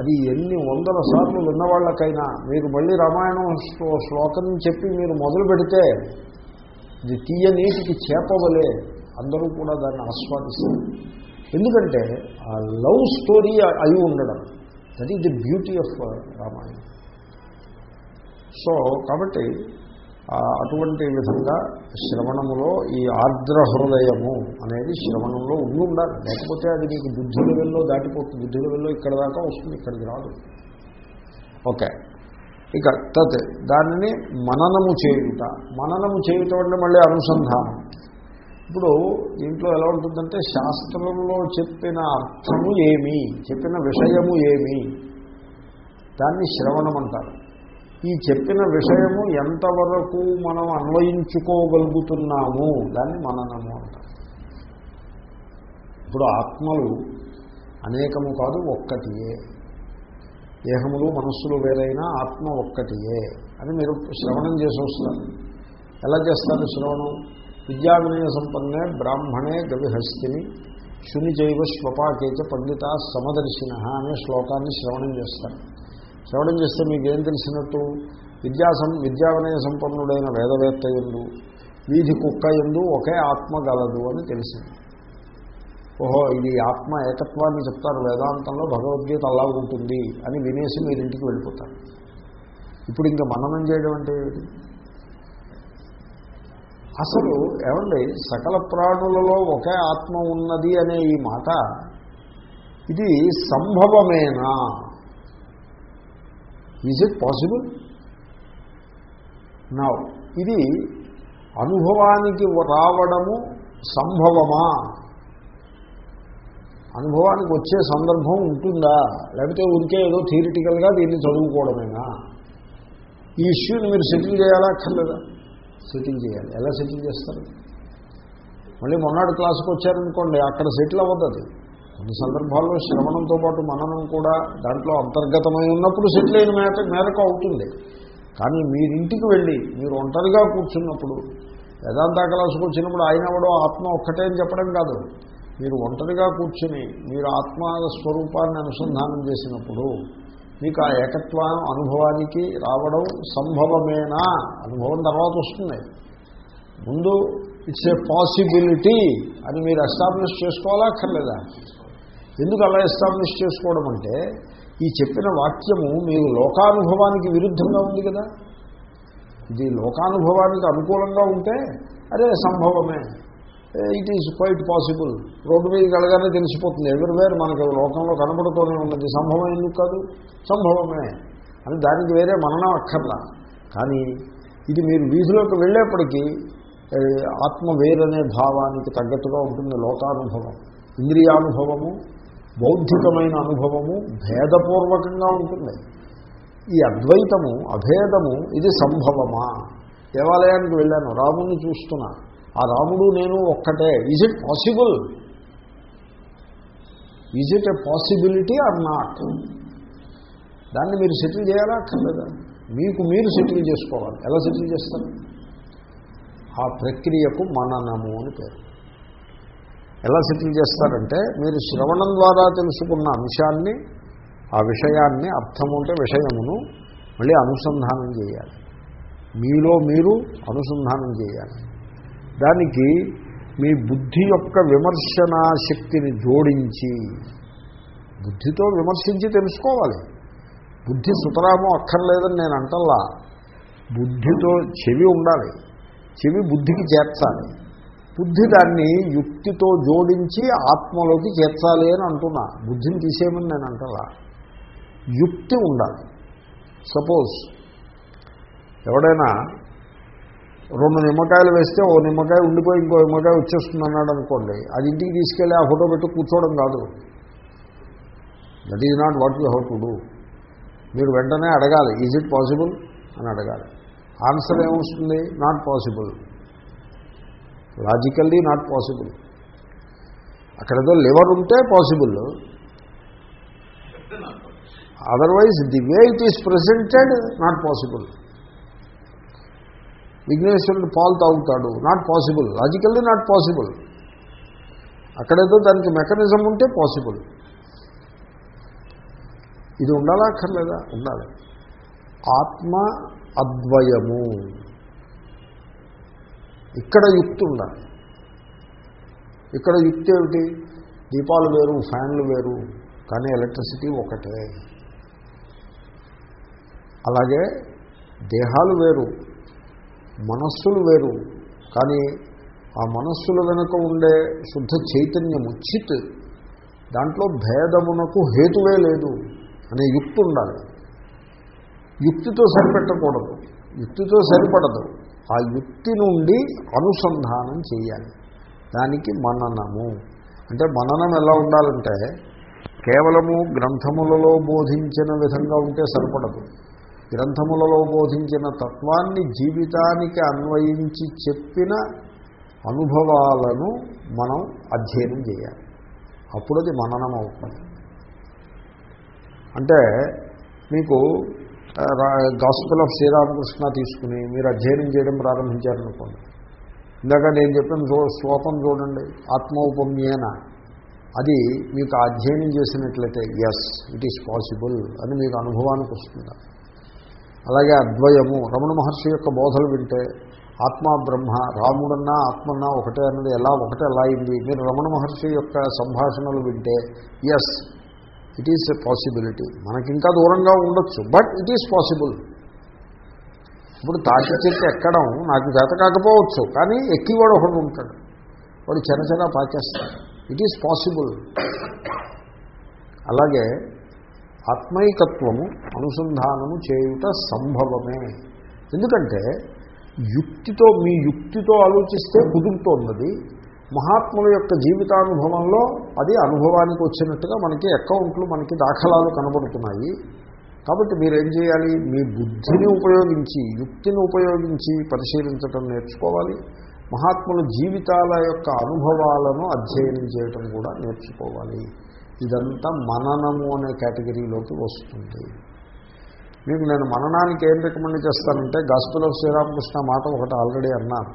అది ఎన్ని వందల సార్లు విన్నవాళ్ళకైనా మీరు మళ్ళీ రామాయణం శ్లోకం చెప్పి మీరు మొదలు పెడితే ఇది తీయ నీటికి చేపవలే. అందరూ కూడా దాన్ని ఆస్వాదిస్తారు. ఎందుకంటే ఆ లవ్ స్టోరీ అయి ఉండడం. That is the beauty of Ramayanam. So కాబట్టి అటువంటి విధంగా శ్రవణములో ఈ ఆర్ద్ర హృదయము అనేది శ్రవణంలో ఉండి ఉండాలి. లేకపోతే అది నీకు బుద్ధి లెవెల్లో దాటిపోతుంది. బుద్ధి లెవెల్లో ఇక్కడ దాకా వస్తుంది ఇక్కడికి రాదు. ఓకే. ఇక తత్ దానిని మననము చేయుట. మననము చేయుట అంటే మళ్ళీ అనుసంధానం. ఇప్పుడు దీంట్లో ఎలా ఉంటుందంటే శాస్త్రంలో చెప్పిన అర్థము ఏమి చెప్పిన విషయము ఏమి దాన్ని శ్రవణం అంటారు. ఈ చెప్పిన విషయము ఎంతవరకు మనం అన్వయించుకోగలుగుతున్నాము దాన్ని మననము అంటారు. ఇప్పుడు ఆత్మలు అనేకము కాదు ఒక్కటియే. దేహములు మనస్సులు వేరైనా ఆత్మ ఒక్కటియే అని మీరు శ్రవణం చేసి వస్తారు. ఎలా చేస్తారు శ్రవణం? విద్యావినయ సంపన్నే బ్రాహ్మణే గవిహస్తిని శుని జైవ స్వపాకేచ పండిత సమదర్శిన అనే శ్లోకాన్ని శ్రవణం చేస్తారు. శ్రవణం చేస్తే మీకు ఏం తెలిసినట్టు? విద్యా సం విద్యావినయ సంపన్నుడైన వేదవేత్త ఎందు వీధి కుక్క ఎందు ఒకే ఆత్మ గలదు అని తెలిసింది. ఓహో ఇది ఆత్మ ఏకత్వాన్ని చెప్తారు వేదాంతంలో భగవద్గీత అలా ఉంటుంది అని వినేసి మీరు ఇంటికి వెళ్ళిపోతారు. ఇప్పుడు ఇంకా మననం చేయడం అంటే ఏమిటి? అసలు ఏమండి సకల ప్రాణులలో ఒకే ఆత్మ ఉన్నది అనే ఈ మాట ఇది సంభవమేనా? ఈజ్ ఇట్ పాసిబుల్ నా ఇది అనుభవానికి రావడము సంభవమా? అనుభవానికి వచ్చే సందర్భం ఉంటుందా? లేకపోతే ఉంటే ఏదో థియరిటికల్గా దీన్ని చదువుకోవడమేనా? ఈ ఇష్యూని మీరు సెటిల్ చేయాలా అక్కర్లేదా? సెటిల్ చేయాలి. ఎలా సెటిల్ చేస్తారు? మళ్ళీ మొన్నటి క్లాస్కి వచ్చారనుకోండి అక్కడ సెటిల్ అవ్వద్దు అది. కొన్ని సందర్భాల్లో శ్రవణంతో పాటు మననం కూడా దాంట్లో అంతర్గతమై ఉన్నప్పుడు సెటిల్ అయిన మేరకు అవుతుంది. కానీ మీరింటికి వెళ్ళి మీరు ఒంటరిగా కూర్చున్నప్పుడు వేదాంత క్లాసుకు వచ్చినప్పుడు ఆయన ఎవడో ఆత్మ ఒక్కటే అని చెప్పడం కాదు. మీరు ఒంటరిగా కూర్చుని మీరు ఆత్మ స్వరూపాన్ని అనుసంధానం చేసినప్పుడు మీకు ఆ ఏకత్వ అనుభవానికి రావడం సంభవమేనా? అనుభవం తర్వాత వస్తుంది. ముందు ఇట్స్ ఏ పాసిబిలిటీ అని మీరు ఎస్టాబ్లిష్ చేసుకోవాలా? అక్కర్లేదా? ఎందుకు అలా ఎస్టాబ్లిష్ చేసుకోవడం అంటే ఈ చెప్పిన వాక్యము మీరు లోకానుభవానికి విరుద్ధంగా ఉంది కదా. ఇది లోకానుభవానికి అనుకూలంగా ఉంటే అదే సంభవమే. It is quite possible road మీద కలగానే తెలిసిపోతుంది. ఎవరివేరు మనకు లోకంలో కనబడుతూనే ఉన్నది. సంభవం ఎందుకు కాదు? సంభవమే. అని దానికి వేరే మననం అక్కర్లా. కానీ ఇది మీరు వీధిలోకి వెళ్ళేప్పటికీ ఆత్మ వేరనే భావానికి తగ్గట్టుగా ఉంటుంది లోకానుభవం. ఇంద్రియానుభవము బౌద్ధికమైన అనుభవము భేదపూర్వకంగా ఉంటుంది. ఈ అద్వైతము అభేదము ఇది సంభవమా? దేవాలయానికి వెళ్ళాను రాముడిని చూస్తున్నా. ఆ రాముడు నేను ఒక్కటే. Is it possible is it a possibility or not దాన్ని మీరు సెటిల్ చేయాలా? అక్కర్లేదా? మీకు మీరు సెటిల్ చేసుకోవాలి. ఎలా సెటిల్ చేస్తారు? ఆ ప్రక్రియకు మననము అని పేరు. ఎలా సెటిల్ చేస్తారంటే మీరు శ్రవణం ద్వారా తెలుసుకున్న అంశాన్ని ఆ విషయాన్ని అర్థము అంటే విషయమును మళ్ళీ అనుసంధానం చేయాలి. మీలో మీరు అనుసంధానం చేయాలి. దానికి మీ బుద్ధి యొక్క విమర్శనా శక్తిని జోడించి బుద్ధితో విమర్శించి తెలుసుకోవాలి. బుద్ధి సుతరామో అక్కర్లేదని నేను అంటల్లా. బుద్ధితో చెవి ఉండాలి. చెవి బుద్ధికి చేర్చాలి. బుద్ధి దాన్ని యుక్తితో జోడించి ఆత్మలోకి చేర్చాలి అని అంటున్నా. బుద్ధిని తీసేయమని నేను అంటలా. యుక్తి ఉండాలి. సపోజ్ ఎవడైనా రెండు నిమ్మకాయలు వేస్తే ఓ నిమ్మకాయ ఉండిపోయి ఇంకో నిమ్మకాయ వచ్చేస్తుంది అన్నాడు అనుకోండి అది ఇంటికి తీసుకెళ్ళి ఆ ఫోటో పెట్టి కూర్చోవడం కాదు. That is not what you how to do మీరు వెంటనే అడగాలి ఈజ్ ఇట్ పాసిబుల్ అని అడగాలి. ఆన్సర్ ఏమొస్తుంది? Not possible logically not possible అక్కడేదో లివర్ ఉంటే possible otherwise the way it is presented not possible విఘ్నేశ్వరుడు పాలు తాగుతాడు not possible logically not possible అక్కడేదో దానికి మెకానిజం ఉంటే పాసిబుల్ ఇది ఉండాలా అక్కర్లేదా? ఉండాలి. ఆత్మ అద్వయము. ఇక్కడ యుక్తి ఉండాలి. ఇక్కడ యుక్తి ఏమిటి? దీపాలు వేరు ఫ్యాన్లు వేరు కానీ ఎలక్ట్రిసిటీ ఒకటే. అలాగే దేహాలు వేరు మనస్సులు వేరు కానీ ఆ మనస్సుల వెనుక ఉండే శుద్ధ చైతన్యము చిత్ దాంట్లో భేదమునకు హేతువే లేదు అనే యుక్తి ఉండాలి. యుక్తితో సరిపెట్టకూడదు. యుక్తితో సరిపడదు. ఆ యుక్తి నుండి అనుసంధానం చేయాలి. దానికి మననము. అంటే మననం ఎలా ఉండాలంటే కేవలము గ్రంథములలో బోధించిన విధంగా ఉంటే సరిపడదు. గ్రంథములలో బోధించిన తత్వాన్ని జీవితానికి అన్వయించి చెప్పిన అనుభవాలను మనం అధ్యయనం చేయాలి. అప్పుడు అది మననం అవుతుంది. అంటే మీకు గాస్పుల్ ఆఫ్ శ్రీరామకృష్ణ తీసుకుని మీరు అధ్యయనం చేయడం ప్రారంభించారనుకోండి. ఇందాక నేను చెప్పిన శ్లోకం చూడండి. ఆత్మౌపమ్యేన. అది మీకు అధ్యయనం చేసినట్లయితే ఎస్ ఇట్ ఈస్ పాసిబుల్ అని మీకు అనుభవానికి వస్తుంది. అలాగే అద్వయము రమణ మహర్షి యొక్క బోధలు వింటే ఆత్మ బ్రహ్మ రాముడన్నా ఆత్మన్నా ఒకటే అన్నది ఎలా ఒకటే ఎలా అయింది? మీరు రమణ మహర్షి యొక్క సంభాషణలు వింటే yes it is a possibility మనకింకా దూరంగా ఉండొచ్చు బట్ ఇట్ ఈస్ పాసిబుల్ ఇప్పుడు తాటి చెట్టు ఎక్కడం నాకు చేత కాకపోవచ్చు కానీ ఎక్కివాడు ఒకడు ఉంటాడు. వాడు చిన్న చిన్న పాకేస్తాడు. ఇట్ ఈస్ పాసిబుల్ అలాగే ఆత్మైకత్వము అనుసంధానము చేయుట సంభవమే. ఎందుకంటే యుక్తితో మీ యుక్తితో ఆలోచిస్తే కుదురుతోన్నది. మహాత్ముల యొక్క జీవితానుభవంలో అది అనుభవానికి వచ్చినట్టుగా మనకి అకౌంట్లు మనకి దాఖలాలు కనబడుతున్నాయి. కాబట్టి మీరేం చేయాలి? మీ బుద్ధిని ఉపయోగించి యుక్తిని ఉపయోగించి పరిశీలించటం నేర్చుకోవాలి. మహాత్ముల జీవితాల యొక్క అనుభవాలను అధ్యయనం చేయటం కూడా నేర్చుకోవాలి. ఇదంతా మననము అనే కేటగిరీలోకి వస్తుంది. మీకు నేను మననానికి ఏం రికమెండ్ చేస్తానంటే గాస్పుల్ ఆఫ్ శ్రీరామకృష్ణ మాట ఒకటి ఆల్రెడీ అన్నాను.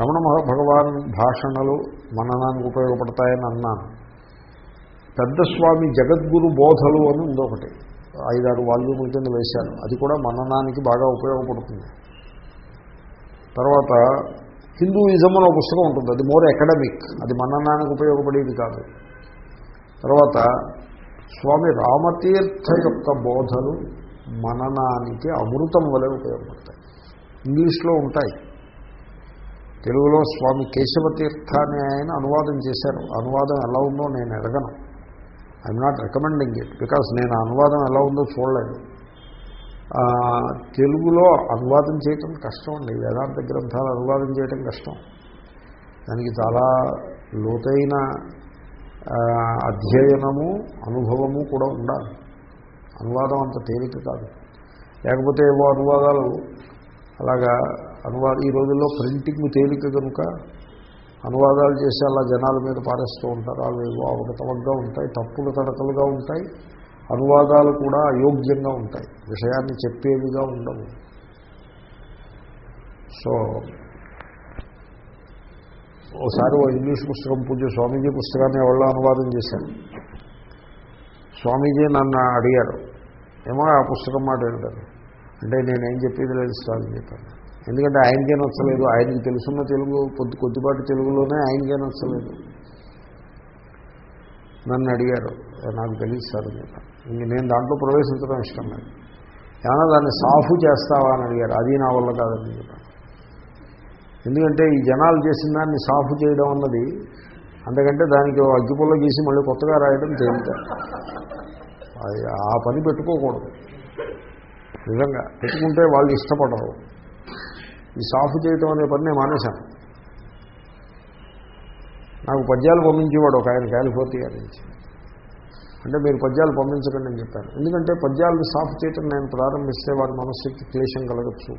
రమణ మహ- భగవాన్ భాషణలు మననానికి ఉపయోగపడతాయని అన్నాను. పెద్ద స్వామి జగద్గురు బోధలు అని ఇందొకటి ఐదారు వాల్యూముల కింద వేశాను. అది కూడా మననానికి బాగా ఉపయోగపడుతుంది. తర్వాత హిందూయిజం అనే ఒక పుస్తకం ఉంటుంది. అది మోర్ అకాడమిక్. అది మననానికి ఉపయోగపడేది కాదు. తర్వాత స్వామి రామతీర్థ యొక్క బోధలు మననానికి అమృతం వలె ఉపయోగపడతాయి. ఇంగ్లీష్లో ఉంటాయి. తెలుగులో స్వామి కేశవతీర్థ అని ఆయన అనువాదం చేశారు. అనువాదం ఎలా ఉందో నేను ఎరగను I'm not recommending it because నేను అనువాదం ఎలా ఉందో చూడలేదు. తెలుగులో అనువాదం చేయటం కష్టం అండి. వేదాంత గ్రంథాలు అనువాదం చేయటం కష్టం. దానికి చాలా లోతైన అధ్యయనము అనుభవము కూడా ఉండాలి. అనువాదం అంత తేలిక కాదు. లేకపోతే ఏవో అనువాదాలు అలాగా అనువాద ఈ రోజుల్లో ప్రింటింగ్ తేలిక కనుక అనువాదాలు చేసి అలా జనాల మీద పారేస్తూ ఉంటారు. అవి ఏవో అవకతవకగా ఉంటాయి తప్పులు తడకలుగా ఉంటాయి అనువాదాలు కూడా అయోగ్యంగా ఉంటాయి. విషయాన్ని చెప్పేవిగా ఉండవు. సో ఒకసారి ఓ ఇంగ్లీష్ పుస్తకం పూజ స్వామీజీ పుస్తకాన్ని ఎవరో అనువాదం చేశాను స్వామీజీ నన్ను అడిగారు ఏమో ఆ పుస్తకం మాట ఏంటారు అంటే నేనేం చెప్పేది లేదు స్వామి చెప్పాను ఎందుకంటే ఆయనకే నచ్చలేదు ఆయనకి తెలుసున్న తెలుగు కొద్ది కొద్దిపాటి తెలుగులోనే ఆయనకే నచ్చలేదు నన్ను అడిగారు నాకు తెలియదు సార్ ఇంక నేను దాంట్లో ప్రవేశించడం ఇష్టం లేదు. ఏమన్నా దాన్ని సాఫు చేస్తావా అని అడిగారు అది నా వల్ల కాదని చెప్పాను ఎందుకంటే ఈ జనాలు చేసిన దాన్ని సాఫ్ చేయడం అన్నది అందుకంటే దానికి అగ్గిపుల్ల గీసి మళ్ళీ కొత్తగా రాయడం తేలిక అది ఆ పని పెట్టుకోకూడదు. నిజంగా పెట్టుకుంటే వాళ్ళు ఇష్టపడరు. ఈ సాఫ్ చేయటం అనే పని నేను మానేశాను. నాకు పద్యాలు పంపించేవాడు ఒక ఆయన కాలిఫోర్నియా నుంచి. అంటే మీరు పద్యాలు పంపించకండి అని చెప్పాను. ఎందుకంటే పద్యాలను సాఫ్ చేయటం నేను ప్రారంభిస్తే వారి మనస్సుకి క్లేశం కలగచ్చు.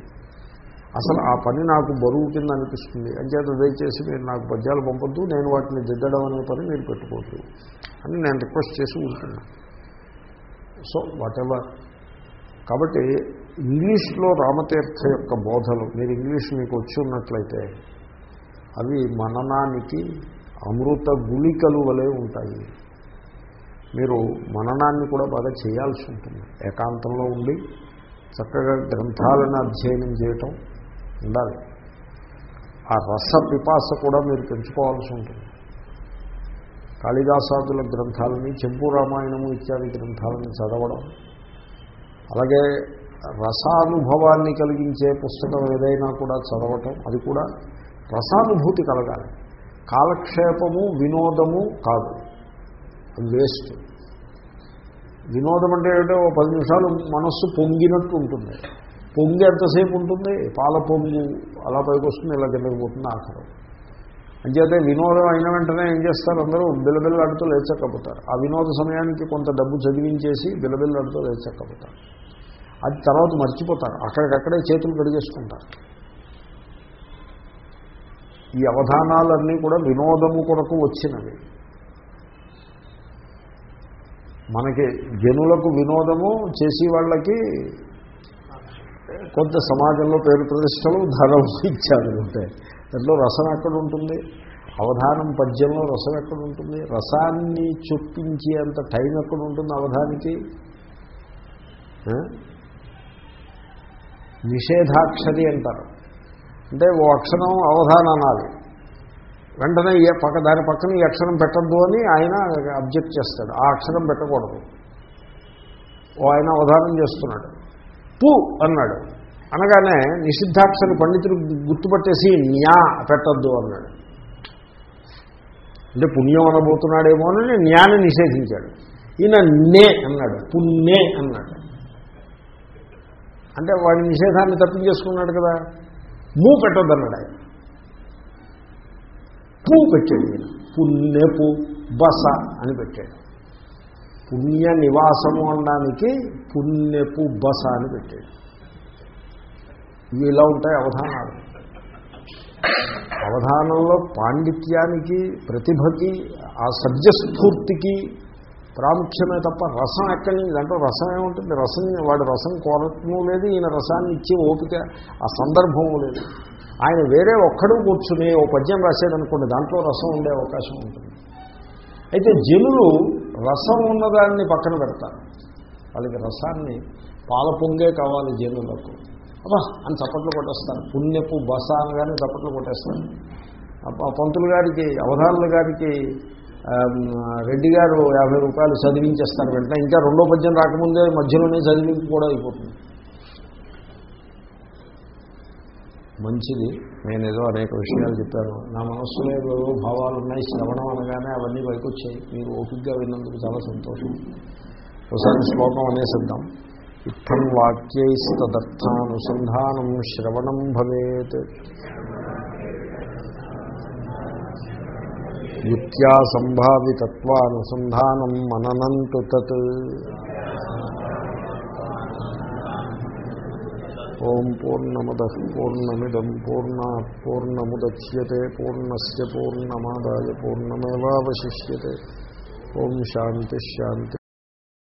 అసలు ఆ పని నాకు బరువు కింద అనిపిస్తుంది. అంచేత దయచేసి మీరు నాకు పద్యాలు పంపొద్దు నేను వాటిని దిద్దడం అనే పని మీరు పెట్టుకోవద్దు అని నేను రిక్వెస్ట్ చేసి ఉంటున్నాను సో వాట్ ఎవర్ కాబట్టి ఇంగ్లీష్లో రామతీర్థ యొక్క బోధలు మీరు ఇంగ్లీష్ మీకు వచ్చి ఉన్నట్లయితే అవి మననానికి అమృత గుళికలు వలె ఉంటాయి. మీరు మననాన్ని కూడా బాగా చేయాల్సి ఉంటుంది. ఏకాంతంలో ఉండి చక్కగా గ్రంథాలను అధ్యయనం చేయటం ఉండాలి. ఆ రస పిపాస కూడా మీరు పెంచుకోవాల్సి ఉంటుంది. కాళిదాసాదుల గ్రంథాలని చెంపు రామాయణము ఇత్యాది గ్రంథాలను చదవడం. అలాగే రసానుభవాన్ని కలిగించే పుస్తకం ఏదైనా కూడా చదవటం అది కూడా రసానుభూతి కలగాలి. కాలక్షేపము వినోదము కాదు. అది వేస్ట్. వినోదం అంటే ఏమిటో ఓ పది నిమిషాలు మనస్సు పొంగినట్టు ఉంటుంది. పొంగి ఎంతసేపు ఉంటుంది? పాల పొంగు అలా పైకి వస్తుంది ఇలా కిందకి పోతుంది ఆఖరం. అంచేతే వినోదం అయిన వెంటనే ఏం చేస్తారు అందరూ? బిలబిల్లాడుతూ లేచక్కపోతారు. ఆ వినోద సమయానికి కొంత డబ్బు చదివించేసి బిలబిల్లాడుతూ లేచక్కపోతారు. అది తర్వాత మర్చిపోతారు. అక్కడికక్కడే చేతులు కడిగేసుకుంటారు. ఈ అవధానాలన్నీ కూడా వినోదము కొరకు వచ్చినవి. మనకి జనులకు వినోదము చేసి వాళ్ళకి కొంత సమాజంలో పేరు ప్రతిష్టలు ధనం ఇచ్చారు ఉంటాయి దాంట్లో రసం ఎక్కడ ఉంటుంది అవధానం పద్యంలో రసం ఎక్కడ ఉంటుంది రసాన్ని చొప్పించేంత టైం ఎక్కడ ఉంటుంది అవధానికి నిషేధాక్షరి అంటారు. అంటే ఓ అక్షరం అవధానం అనాలి. వెంటనే ఏ పక్క దాని పక్కన ఈ అక్షరం పెట్టద్దు అని ఆయన అబ్జెక్ట్ చేస్తాడు. ఆ అక్షరం పెట్టకూడదు. ఓ ఆయన అవధానం చేస్తున్నాడు. పు అన్నాడు. అనగానే నిషిద్ధాక్షరి పండితుడు గుర్తుపట్టేసి న్యా పెట్టద్దు అన్నాడు. అంటే పుణ్యం అనబోతున్నాడేమో అని న్యాని నిషేధించాడు. ఈయన నే అన్నాడు. పుణ్యే అన్నాడు. అంటే వాడి నిషేధాన్ని తప్పించేసుకున్నాడు కదా. మూ పెట్టొద్దన్నాడు ఆయన. పూ పెట్టాడు ఈయన. పుణ్యపు బస అని పెట్టాడు. పుణ్య నివాసము అనడానికి పుణ్యపు బస అని పెట్టాడు. ఇవి ఇలా ఉంటాయి అవధానాలు. అవధానంలో పాండిత్యానికి ప్రతిభకి ఆ సబ్జస్ఫూర్తికి ప్రాముఖ్యమే తప్ప రసం ఎక్కడి నుంచి? దాంట్లో రసం ఏముంటుంది? రసం వాడు రసం కోరటము లేదు ఈయన రసాన్ని ఇచ్చే ఓపిక ఆ సందర్భము లేదు. ఆయన వేరే ఒక్కడు కూర్చుని ఓ పద్యం రాసేదనుకోండి దాంట్లో రసం ఉండే అవకాశం ఉంటుంది. అయితే జనులు రసం ఉన్నదాన్ని పక్కన పెడతారు. వాళ్ళకి రసాన్ని పాల పొంగే కావాలి జనులకు. అబ్బా అని చప్పట్లు కొట్టేస్తారు. పుణ్యపు బస అనగానే చప్పట్లు కొట్టేస్తారు. పంతులు గారికి అవధానుల గారికి రెడ్డి గారు యాభై రూపాయలు చదివించేస్తారు వెంటనే. ఇంకా రెండో పద్యం రాకముందే మధ్యలోనే చదివింపు కూడా అయిపోతుంది. మంచిది. నేను ఏదో అనేక విషయాలు చెప్పాను. నా మనస్సులో ఏదో భావాలు ఉన్నాయి. శ్రవణం అనగానే అవన్నీ పైకి వచ్చాయి మీరు ఓపికగా విన్నందుకు చాలా సంతోషం. ఒకసారి శ్లోకం అనేసిద్దాం. ఇత్తం వాక్యైస్తదర్థానుసంధానం శ్రవణం భవేత్. యుక్త్యా సంభావితత్వానుసంధానం మననంతు తత్. ఓం పూర్ణమద పూర్ణమిదం పూర్ణ పూర్ణముద్యతే పూర్ణస్ పూర్ణమాదాయ పూర్ణమేవాశిష్యతే ఓం శాంతి.